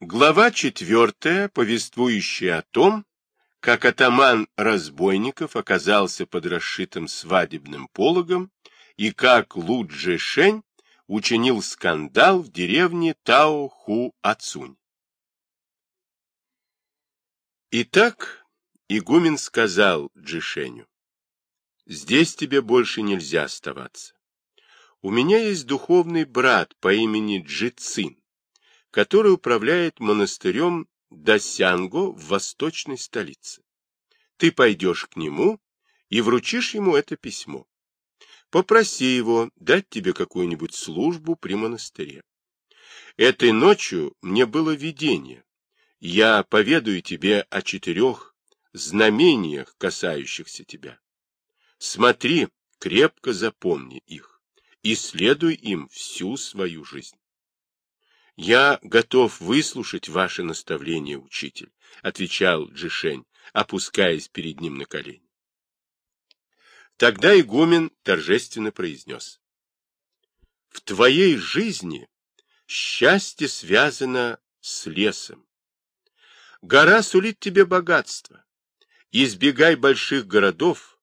Глава четвертая, повествующая о том, как атаман разбойников оказался под расшитым свадебным пологом и как Луджи Шень учинил скандал в деревне Тао-Ху-Ацунь. Итак, игумен сказал Джишеню, «Здесь тебе больше нельзя оставаться. У меня есть духовный брат по имени Джицин который управляет монастырем Дасянго в восточной столице. Ты пойдешь к нему и вручишь ему это письмо. Попроси его дать тебе какую-нибудь службу при монастыре. Этой ночью мне было видение. Я поведаю тебе о четырех знамениях, касающихся тебя. Смотри, крепко запомни их и следуй им всю свою жизнь. «Я готов выслушать ваше наставление, учитель», — отвечал Джишень, опускаясь перед ним на колени. Тогда игумен торжественно произнес. «В твоей жизни счастье связано с лесом. Гора сулит тебе богатство. Избегай больших городов,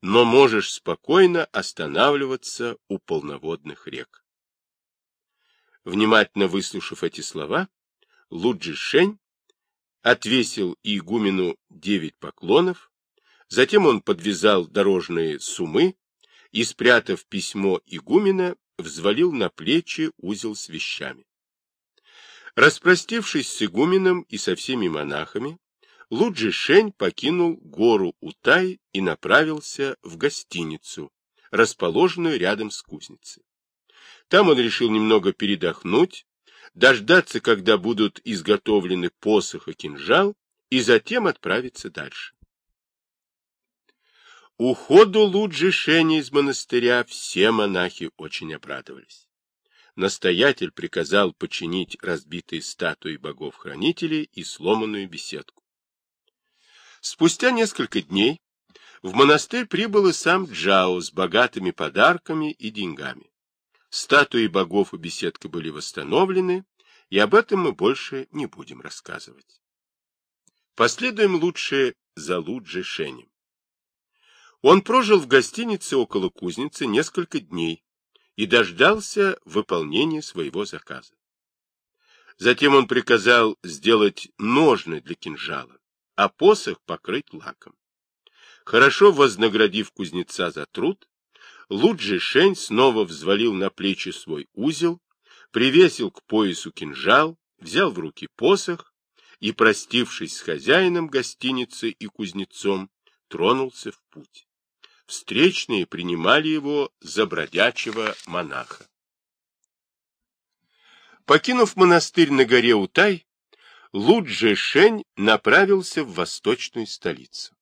но можешь спокойно останавливаться у полноводных рек. Внимательно выслушав эти слова, Луджи Шень отвесил игумену девять поклонов, затем он подвязал дорожные сумы и, спрятав письмо игумена, взвалил на плечи узел с вещами. Распростившись с игуменом и со всеми монахами, Луджи Шень покинул гору Утай и направился в гостиницу, расположенную рядом с кузницей. Там он решил немного передохнуть, дождаться, когда будут изготовлены посох и кинжал, и затем отправиться дальше. Уходу Луджи Шени из монастыря все монахи очень обрадовались. Настоятель приказал починить разбитые статуи богов-хранителей и сломанную беседку. Спустя несколько дней в монастырь прибыл и сам Джао с богатыми подарками и деньгами. Статуи богов и беседка были восстановлены, и об этом мы больше не будем рассказывать. Последуем лучше за Луджи Шенем. Он прожил в гостинице около кузницы несколько дней и дождался выполнения своего заказа. Затем он приказал сделать ножны для кинжала, а посох покрыть лаком. Хорошо вознаградив кузнеца за труд, Луджи Шень снова взвалил на плечи свой узел, привесил к поясу кинжал, взял в руки посох и, простившись с хозяином гостиницы и кузнецом, тронулся в путь. Встречные принимали его за бродячего монаха. Покинув монастырь на горе Утай, Луджи Шень направился в восточную столицу.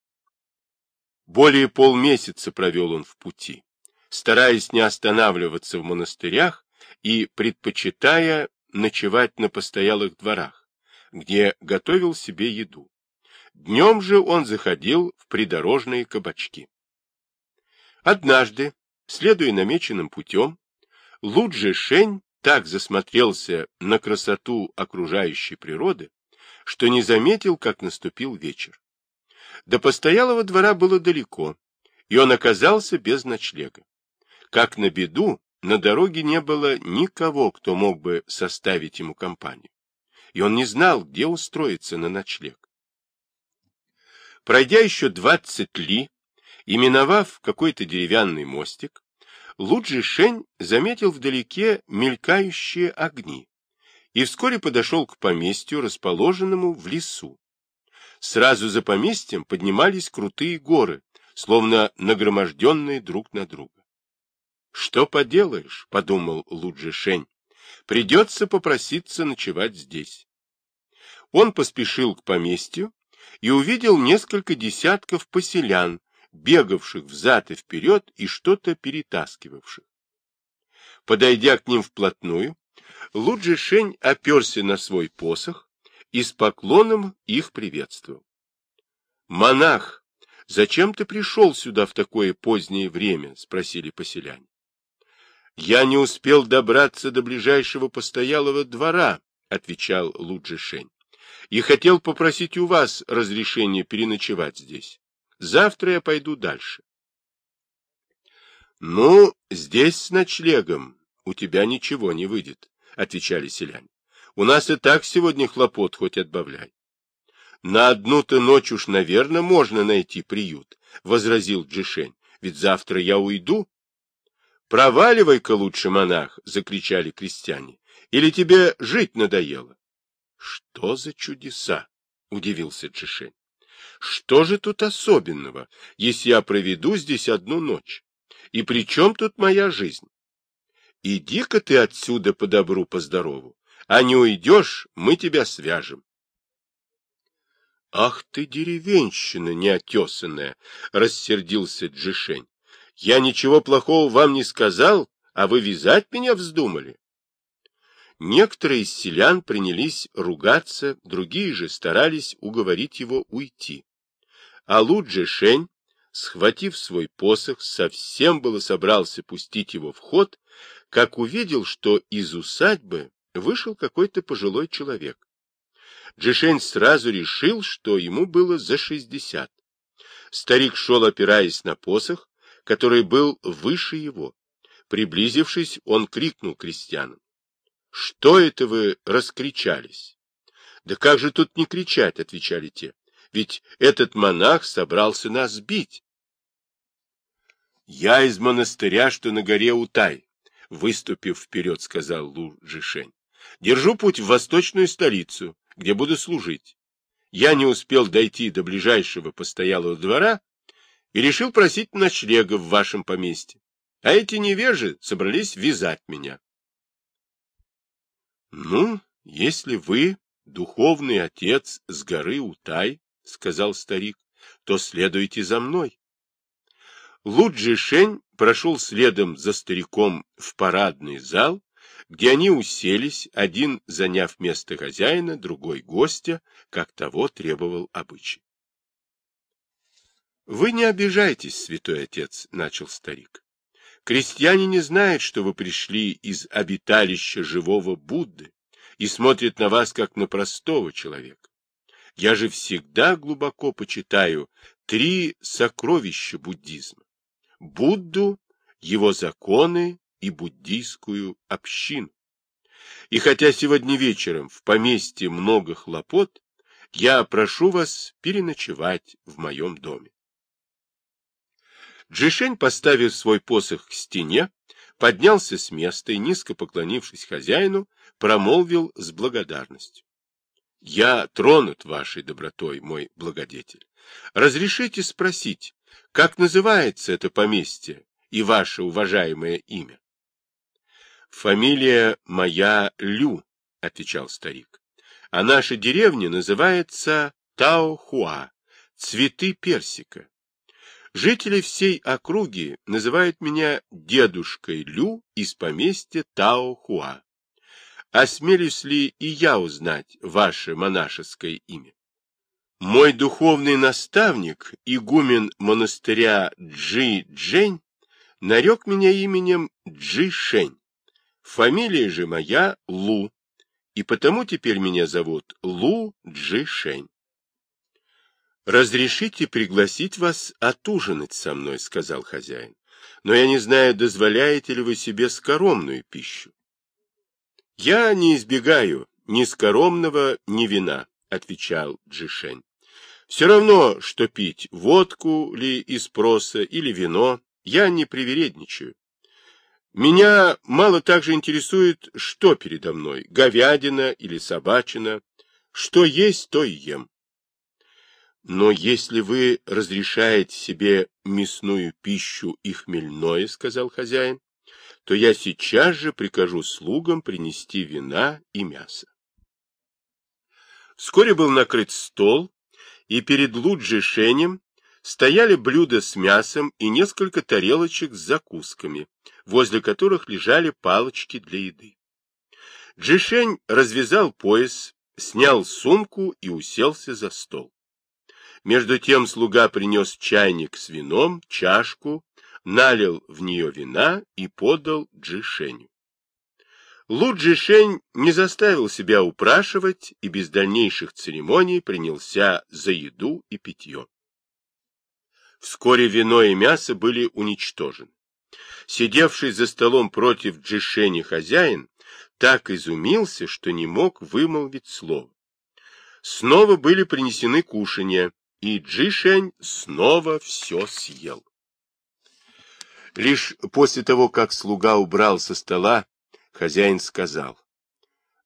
Более полмесяца провел он в пути стараясь не останавливаться в монастырях и предпочитая ночевать на постоялых дворах, где готовил себе еду. Днем же он заходил в придорожные кабачки. Однажды, следуя намеченным путем, Луджи Шень так засмотрелся на красоту окружающей природы, что не заметил, как наступил вечер. До постоялого двора было далеко, и он оказался без ночлега. Как на беду, на дороге не было никого, кто мог бы составить ему компанию, и он не знал, где устроиться на ночлег. Пройдя еще двадцать ли, и миновав какой-то деревянный мостик, Луджи Шень заметил вдалеке мелькающие огни и вскоре подошел к поместью, расположенному в лесу. Сразу за поместьем поднимались крутые горы, словно нагроможденные друг на друга. Что поделаешь, подумал Луджи Шень, придется попроситься ночевать здесь. Он поспешил к поместью и увидел несколько десятков поселян, бегавших взад и вперед и что-то перетаскивавших. Подойдя к ним вплотную, Луджи Шень оперся на свой посох и с поклоном их приветствовал. «Монах, зачем ты пришел сюда в такое позднее время?» — спросили поселяне. Я не успел добраться до ближайшего постоялого двора, отвечал Луджи Шень, и хотел попросить у вас разрешения переночевать здесь. Завтра я пойду дальше. — Ну, здесь с ночлегом у тебя ничего не выйдет, — отвечали селяне. — У нас и так сегодня хлопот хоть отбавляй. — На одну-то ночь уж, наверное, можно найти приют, — возразил Джишень, — ведь завтра я уйду. — Проваливай-ка лучше, монах, — закричали крестьяне, — или тебе жить надоело? — Что за чудеса? — удивился Джишень. — Что же тут особенного, если я проведу здесь одну ночь? И при чем тут моя жизнь? Иди-ка ты отсюда по добру, по здорову, а не уйдешь, мы тебя свяжем. Ах ты, деревенщина неотесанная! — рассердился Джишень. — Я ничего плохого вам не сказал, а вы вязать меня вздумали? Некоторые из селян принялись ругаться, другие же старались уговорить его уйти. А Лу Джишень схватив свой посох, совсем было собрался пустить его в ход, как увидел, что из усадьбы вышел какой-то пожилой человек. Джишень сразу решил, что ему было за шестьдесят. Старик шел, опираясь на посох, который был выше его. Приблизившись, он крикнул крестьянам. — Что это вы раскричались? — Да как же тут не кричать, — отвечали те ведь этот монах собрался нас бить. Я из монастыря, что на горе Утай, выступив вперед, сказал Лу Жишень. Держу путь в восточную столицу, где буду служить. Я не успел дойти до ближайшего постоялого двора и решил просить ночлега в вашем поместье. А эти невежи собрались вязать меня. Ну, если вы духовный отец с горы Утай, — сказал старик, — то следуйте за мной. Луджи Шень прошел следом за стариком в парадный зал, где они уселись, один заняв место хозяина, другой гостя, как того требовал обычай. — Вы не обижайтесь, святой отец, — начал старик. — Крестьяне не знают, что вы пришли из обиталища живого Будды и смотрят на вас, как на простого человека. Я же всегда глубоко почитаю три сокровища буддизма. Будду, его законы и буддийскую общину. И хотя сегодня вечером в поместье много хлопот, я прошу вас переночевать в моем доме. Джишень, поставив свой посох к стене, поднялся с места и, низко поклонившись хозяину, промолвил с благодарностью. Я тронут вашей добротой, мой благодетель. Разрешите спросить, как называется это поместье и ваше уважаемое имя? Фамилия моя Лю, отвечал старик. А наша деревня называется Таохуа, цветы персика. Жители всей округи называют меня дедушкой Лю из поместья Таохуа осмелюсь ли и я узнать ваше монашеское имя? Мой духовный наставник, игумен монастыря Джи Джень, нарек меня именем Джи Шень. Фамилия же моя Лу, и потому теперь меня зовут Лу Джи Шень. «Разрешите пригласить вас отужинать со мной», — сказал хозяин. «Но я не знаю, дозволяете ли вы себе скоромную пищу. Я не избегаю ни скоромного, ни вина, отвечал Джишень. Все равно, что пить, водку ли из проса или вино, я не привередничаю. Меня мало также интересует, что передо мной, говядина или собачина. Что есть, то и ем. Но если вы разрешаете себе мясную пищу и хмельное, — сказал хозяин, то я сейчас же прикажу слугам принести вина и мясо. Вскоре был накрыт стол, и перед Луджишенем стояли блюда с мясом и несколько тарелочек с закусками, возле которых лежали палочки для еды. Джишень развязал пояс, снял сумку и уселся за стол. Между тем слуга принес чайник с вином, чашку налил в нее вина и подал Джишеню. Лу Джишень не заставил себя упрашивать и без дальнейших церемоний принялся за еду и питье. Вскоре вино и мясо были уничтожены. Сидевший за столом против Джишени хозяин так изумился, что не мог вымолвить слово. Снова были принесены кушанья, и Джишень снова все съел. Лишь после того, как слуга убрал со стола, хозяин сказал,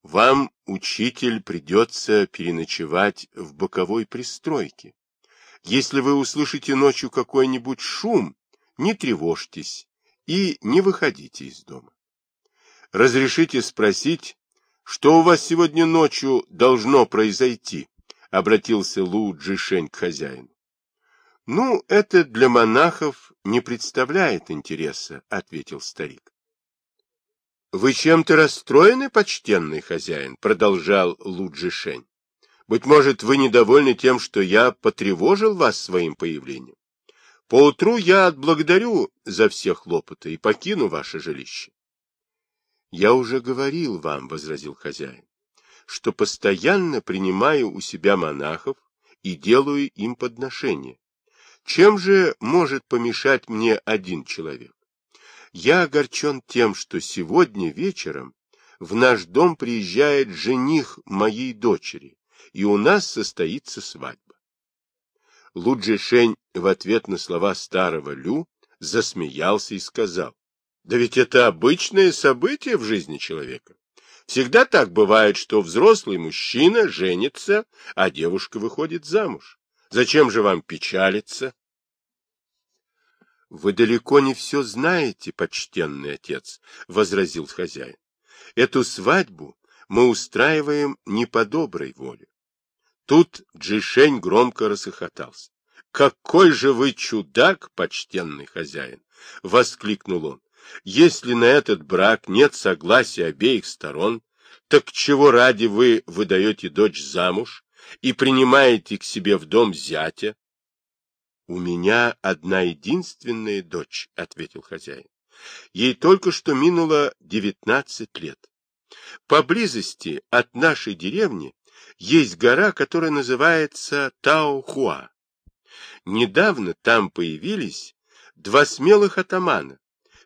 «Вам, учитель, придется переночевать в боковой пристройке. Если вы услышите ночью какой-нибудь шум, не тревожьтесь и не выходите из дома. Разрешите спросить, что у вас сегодня ночью должно произойти?» — обратился Лу Джишень к хозяину. — Ну, это для монахов не представляет интереса, — ответил старик. — Вы чем-то расстроены, почтенный хозяин? — продолжал Луджишень. — Быть может, вы недовольны тем, что я потревожил вас своим появлением? Поутру я отблагодарю за все хлопоты и покину ваше жилище. — Я уже говорил вам, — возразил хозяин, — что постоянно принимаю у себя монахов и делаю им подношения чем же может помешать мне один человек? Я огорчен тем, что сегодня вечером в наш дом приезжает жених моей дочери, и у нас состоится свадьба. Луджишень в ответ на слова старого Лю засмеялся и сказал, да ведь это обычное событие в жизни человека. Всегда так бывает, что взрослый мужчина женится, а девушка выходит замуж. Зачем же вам печалиться? — Вы далеко не все знаете, почтенный отец, — возразил хозяин. — Эту свадьбу мы устраиваем не по доброй воле. Тут Джишень громко рассохотался. — Какой же вы чудак, почтенный хозяин! — воскликнул он. — Если на этот брак нет согласия обеих сторон, так чего ради вы выдаете дочь замуж и принимаете к себе в дом зятя? — У меня одна единственная дочь, — ответил хозяин. Ей только что минуло девятнадцать лет. Поблизости от нашей деревни есть гора, которая называется Таохуа. Недавно там появились два смелых атамана,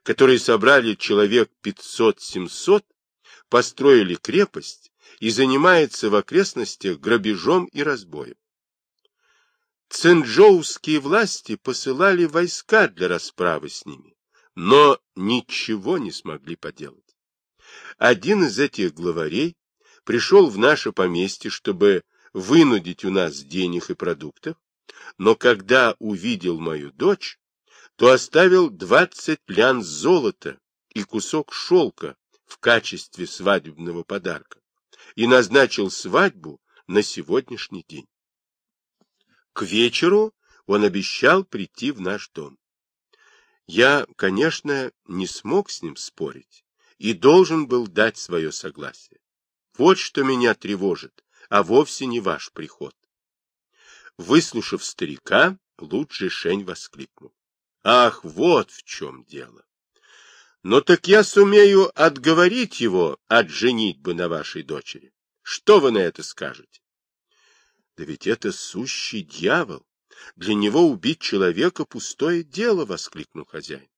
которые собрали человек пятьсот-семьсот, построили крепость и занимается в окрестностях грабежом и разбоем. Цинджоуские власти посылали войска для расправы с ними, но ничего не смогли поделать. Один из этих главарей пришел в наше поместье, чтобы вынудить у нас денег и продуктов, но когда увидел мою дочь, то оставил двадцать лян золота и кусок шелка в качестве свадебного подарка и назначил свадьбу на сегодняшний день. К вечеру он обещал прийти в наш дом. Я, конечно, не смог с ним спорить и должен был дать свое согласие. Вот что меня тревожит, а вовсе не ваш приход. Выслушав старика, лучший Шень воскликнул. Ах, вот в чем дело. Но так я сумею отговорить его от женитьбы на вашей дочери. Что вы на это скажете? Да ведь это сущий дьявол. Для него убить человека пустое дело, — воскликнул хозяин.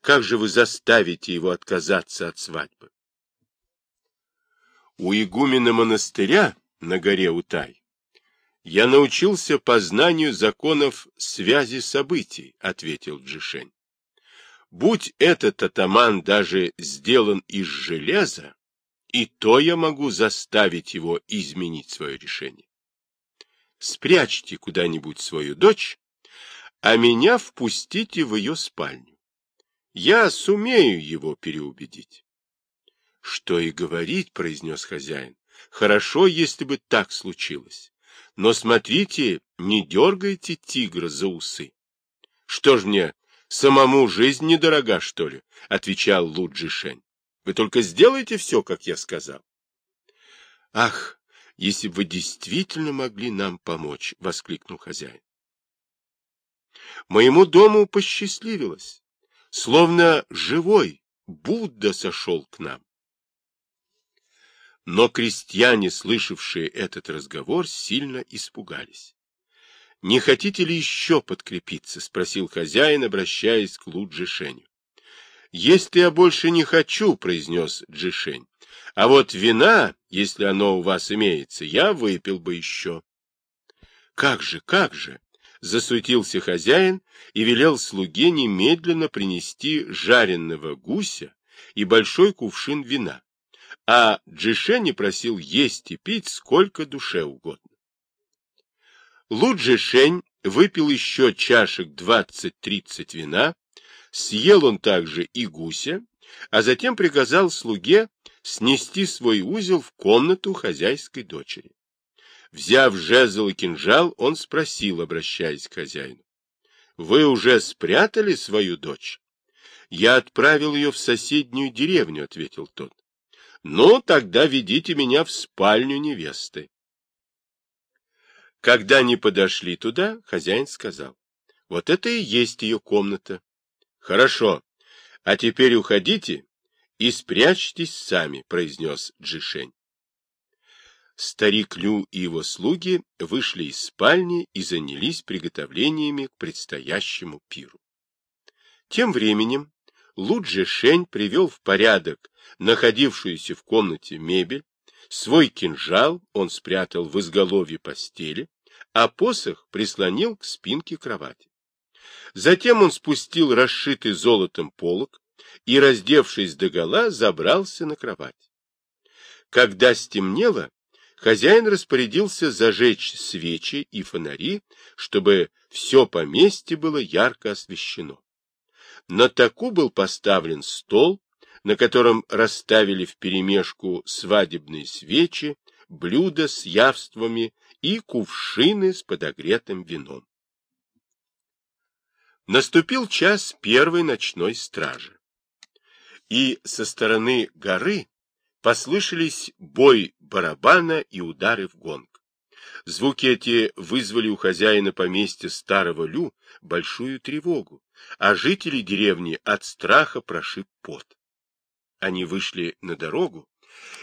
Как же вы заставите его отказаться от свадьбы? У игумена монастыря на горе Утай я научился познанию законов связи событий, — ответил Джишень. Будь этот атаман даже сделан из железа, и то я могу заставить его изменить свое решение. Спрячьте куда-нибудь свою дочь, а меня впустите в ее спальню. Я сумею его переубедить. — Что и говорить, — произнес хозяин. — Хорошо, если бы так случилось. Но смотрите, не дергайте тигра за усы. — Что ж мне, самому жизнь недорога, что ли? — отвечал Луджи Шень. — Вы только сделайте все, как я сказал. — Ах, если бы вы действительно могли нам помочь, — воскликнул хозяин. Моему дому посчастливилось. Словно живой Будда сошел к нам. Но крестьяне, слышавшие этот разговор, сильно испугались. — Не хотите ли еще подкрепиться? — спросил хозяин, обращаясь к Лу Джишеню. — Есть я больше не хочу, — произнес Джишень. — А вот вина, если оно у вас имеется, я выпил бы еще. — Как же, как же? — засуетился хозяин и велел слуге немедленно принести жареного гуся и большой кувшин вина а Джишени просил есть и пить сколько душе угодно. Лу Джишень выпил еще чашек 20-30 вина, съел он также и гуся, а затем приказал слуге снести свой узел в комнату хозяйской дочери. Взяв жезл и кинжал, он спросил, обращаясь к хозяину. — Вы уже спрятали свою дочь? — Я отправил ее в соседнюю деревню, — ответил тот. Ну, тогда ведите меня в спальню невесты. Когда они подошли туда, хозяин сказал, вот это и есть ее комната. Хорошо, а теперь уходите и спрячьтесь сами, произнес Джишень. Старик Лю и его слуги вышли из спальни и занялись приготовлениями к предстоящему пиру. Тем временем Лу Джишень привел в порядок находившуюся в комнате мебель, свой кинжал он спрятал в изголовье постели, а посох прислонил к спинке кровати. Затем он спустил расшитый золотом полог и, раздевшись догола, забрался на кровать. Когда стемнело, хозяин распорядился зажечь свечи и фонари, чтобы все поместье было ярко освещено. На таку был поставлен стол, на котором расставили вперемешку свадебные свечи, блюда с явствами и кувшины с подогретым вином. Наступил час первой ночной стражи, и со стороны горы послышались бой барабана и удары в гонг. Звуки эти вызвали у хозяина поместья старого Лю большую тревогу, а жители деревни от страха прошиб пот. Они вышли на дорогу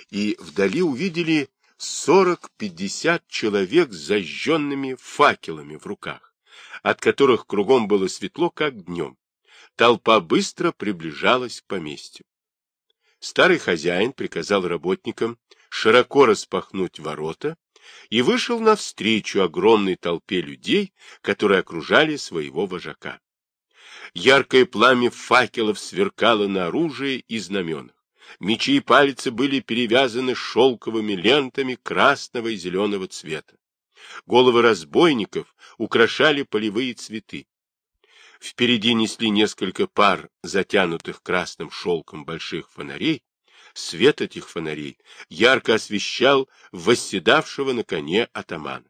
и вдали увидели сорок-пятьдесят человек с зажженными факелами в руках, от которых кругом было светло, как днем. Толпа быстро приближалась к поместью. Старый хозяин приказал работникам широко распахнуть ворота и вышел навстречу огромной толпе людей, которые окружали своего вожака. Яркое пламя факелов сверкало на оружие и знаменах. Мечи и пальцы были перевязаны шелковыми лентами красного и зеленого цвета. Головы разбойников украшали полевые цветы. Впереди несли несколько пар затянутых красным шелком больших фонарей. Свет этих фонарей ярко освещал восседавшего на коне атамана.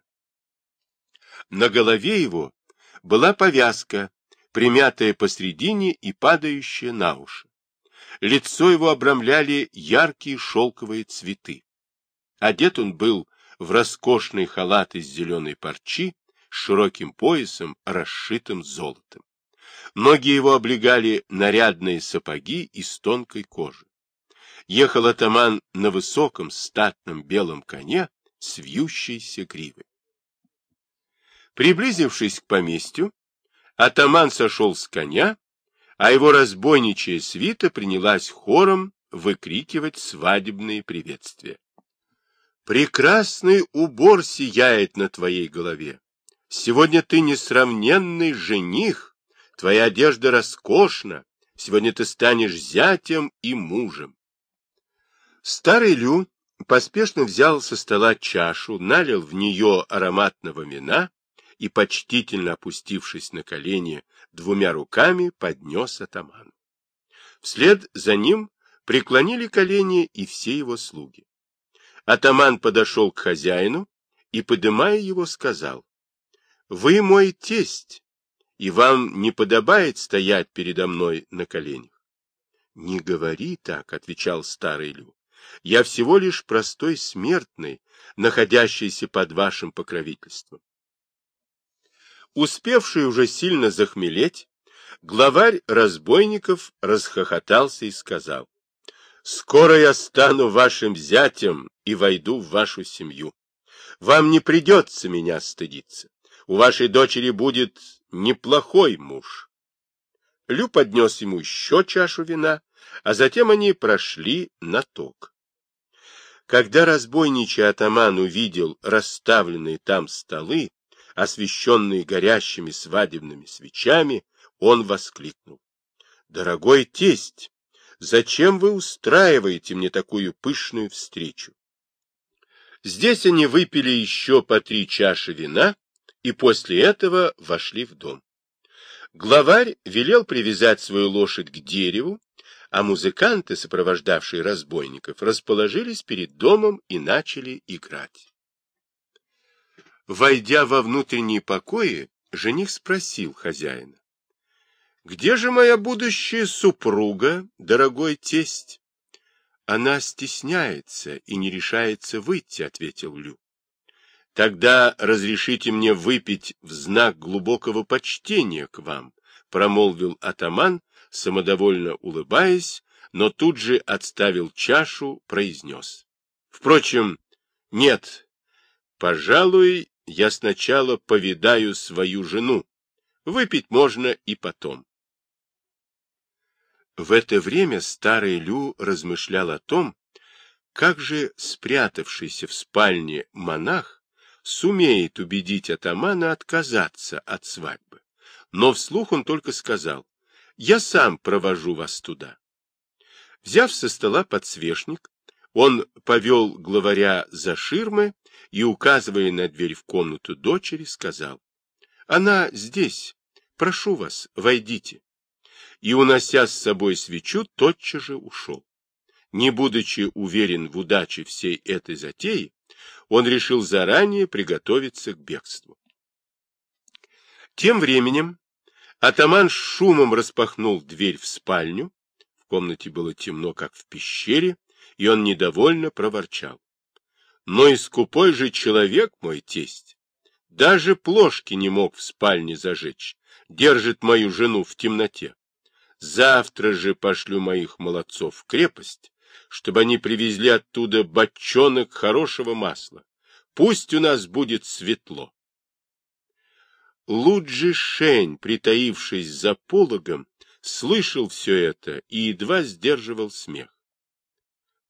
На голове его была повязка примятая посредине и падающая на уши. Лицо его обрамляли яркие шелковые цветы. Одет он был в роскошный халат из зеленой парчи с широким поясом, расшитым золотом. Ноги его облегали нарядные сапоги из тонкой кожи. Ехал атаман на высоком статном белом коне с вьющейся гривой. Приблизившись к поместью, Атаман сошел с коня, а его разбойничья свита принялась хором выкрикивать свадебные приветствия. Прекрасный убор сияет на твоей голове. Сегодня ты несравненный жених, твоя одежда роскошна, сегодня ты станешь зятем и мужем. Старый Лю поспешно взял со стола чашу, налил в нее ароматного вина и, почтительно опустившись на колени, двумя руками поднес атаман. Вслед за ним преклонили колени и все его слуги. Атаман подошел к хозяину и, подымая его, сказал, «Вы мой тесть, и вам не подобает стоять передо мной на коленях». «Не говори так», — отвечал старый Лю, «я всего лишь простой смертный, находящийся под вашим покровительством. Успевший уже сильно захмелеть, главарь разбойников расхохотался и сказал, Скоро я стану вашим зятем и войду в вашу семью. Вам не придется меня стыдиться. У вашей дочери будет неплохой муж. Лю поднес ему еще чашу вина, а затем они прошли на ток. Когда разбойничий атаман увидел расставленные там столы, освещенные горящими свадебными свечами, он воскликнул. — Дорогой тесть, зачем вы устраиваете мне такую пышную встречу? Здесь они выпили еще по три чаши вина и после этого вошли в дом. Главарь велел привязать свою лошадь к дереву, а музыканты, сопровождавшие разбойников, расположились перед домом и начали играть. Войдя во внутренние покои, жених спросил хозяина. — Где же моя будущая супруга, дорогой тесть? — Она стесняется и не решается выйти, — ответил Лю. — Тогда разрешите мне выпить в знак глубокого почтения к вам, — промолвил атаман, самодовольно улыбаясь, но тут же отставил чашу, произнес. Впрочем, нет, пожалуй, я сначала повидаю свою жену. Выпить можно и потом. В это время старый Лю размышлял о том, как же спрятавшийся в спальне монах сумеет убедить атамана отказаться от свадьбы. Но вслух он только сказал, я сам провожу вас туда. Взяв со стола подсвечник, он повел главаря за ширмы и, указывая на дверь в комнату дочери, сказал, «Она здесь. Прошу вас, войдите». И, унося с собой свечу, тотчас же ушел. Не будучи уверен в удаче всей этой затеи, он решил заранее приготовиться к бегству. Тем временем Атаман с шумом распахнул дверь в спальню. В комнате было темно, как в пещере, и он недовольно проворчал. Но и скупой же человек, мой тесть, даже плошки не мог в спальне зажечь, держит мою жену в темноте. Завтра же пошлю моих молодцов в крепость, чтобы они привезли оттуда бочонок хорошего масла. Пусть у нас будет светло. Луджи Шень, притаившись за пологом, слышал все это и едва сдерживал смех.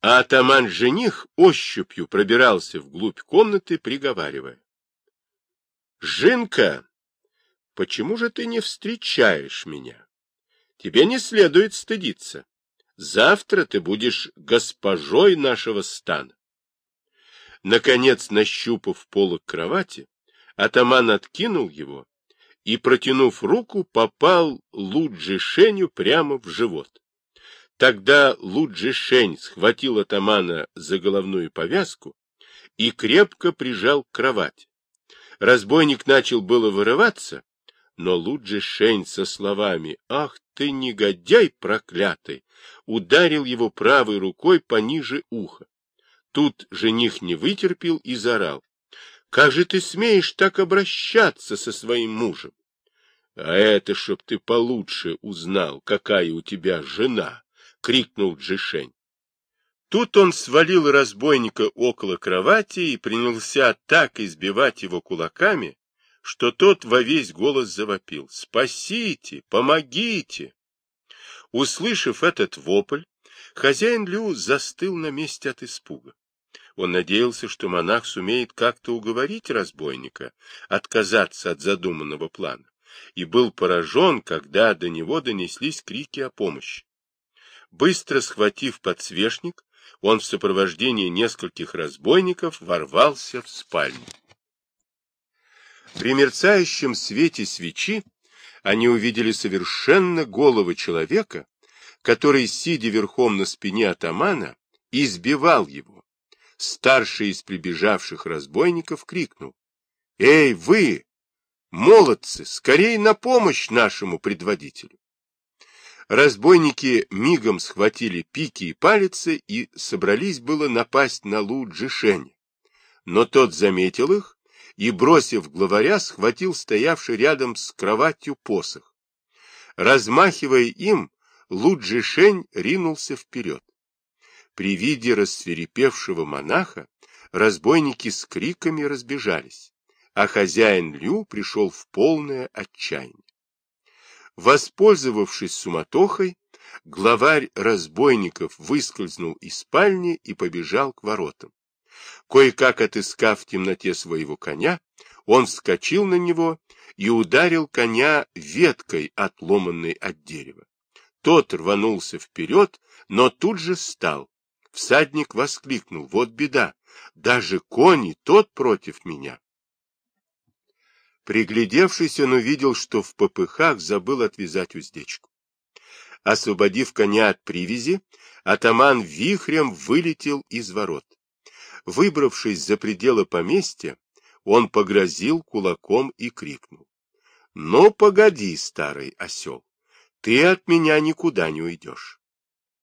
А атаман-жених ощупью пробирался вглубь комнаты, приговаривая. — Жинка, почему же ты не встречаешь меня? Тебе не следует стыдиться. Завтра ты будешь госпожой нашего стана. Наконец, нащупав полок кровати, Атаман откинул его и, протянув руку, попал Луджи Шеню прямо в живот. Тогда Луджи Шень схватил атамана за головную повязку и крепко прижал к кровати. Разбойник начал было вырываться, но Луджи Шень со словами «Ах ты, негодяй проклятый!» ударил его правой рукой пониже уха. Тут жених не вытерпел и заорал. Как же ты смеешь так обращаться со своим мужем? А это, чтоб ты получше узнал, какая у тебя жена, — крикнул Джишень. Тут он свалил разбойника около кровати и принялся так избивать его кулаками, что тот во весь голос завопил. «Спасите! Помогите!» Услышав этот вопль, хозяин Лю застыл на месте от испуга. Он надеялся, что монах сумеет как-то уговорить разбойника отказаться от задуманного плана, и был поражен, когда до него донеслись крики о помощи. Быстро схватив подсвечник, он в сопровождении нескольких разбойников ворвался в спальню. При мерцающем свете свечи они увидели совершенно голого человека, который, сидя верхом на спине атамана, избивал его старший из прибежавших разбойников крикнул. — Эй, вы, молодцы, скорей на помощь нашему предводителю! Разбойники мигом схватили пики и палицы и собрались было напасть на Лу Джишеня. Но тот заметил их и, бросив главаря, схватил стоявший рядом с кроватью посох. Размахивая им, Лу Джишень ринулся вперед. При виде рассверепевшего монаха разбойники с криками разбежались, а хозяин Лю пришел в полное отчаяние. Воспользовавшись суматохой, главарь разбойников выскользнул из спальни и побежал к воротам. Кое-как отыскав в темноте своего коня, он вскочил на него и ударил коня веткой, отломанной от дерева. Тот рванулся вперед, но тут же стал. Всадник воскликнул, вот беда, даже кони тот против меня. Приглядевшись, он увидел, что в попыхах забыл отвязать уздечку. Освободив коня от привязи, атаман вихрем вылетел из ворот. Выбравшись за пределы поместья, он погрозил кулаком и крикнул. — Ну, погоди, старый осел, ты от меня никуда не уйдешь.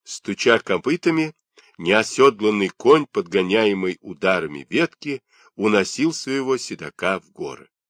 Стуча копытами, неоседланный конь, подгоняемый ударами ветки, уносил своего седока в горы.